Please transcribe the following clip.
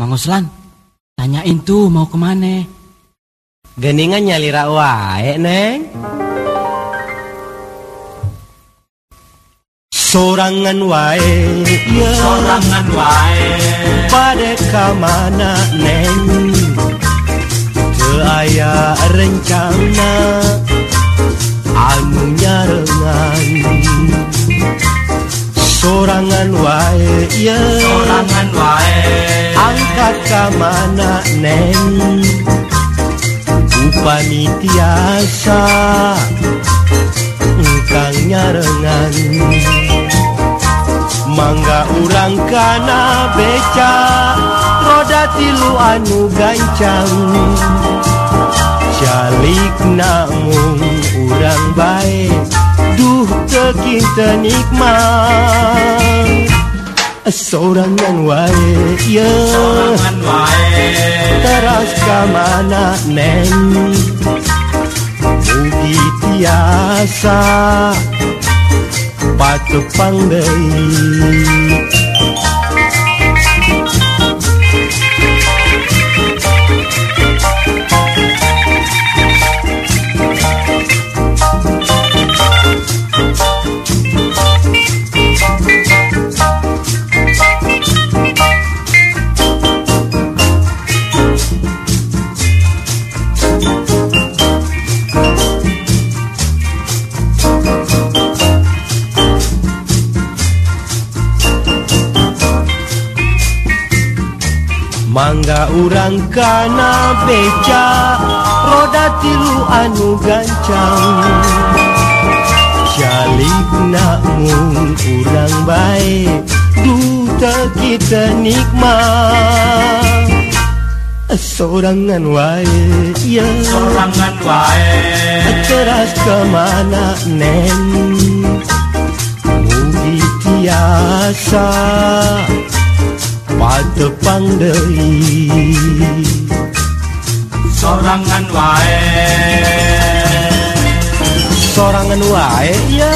Mang Oslan, tanyain tuh mau ke mana? Geningan nyalira wae, Neng. Sorangan wae, ya. Sorangan wae. Pada kamana, Neng. Teu aya rencana anu nyarengan. Sorangan wae, ya. Sorangan wae. Angkat kamana, Neng. Upami tiasa. Engkang nyarengan. Mangga urang kana beca. Roda tilu anu gancang. Jalik namung urang baik Duh tekinta nikmat Sorangan wae ya teras kamana neng Mugi tiasa patepang deui Mangga urang kana beca roda tilu anu gancang. Jalik mung urang baik duta kita nikmat. Sorangan wae ya. Sorangan wae. Teras ke mana neng Mugi tiasa Patepang deui Sorangan wae. Sorangan wae ya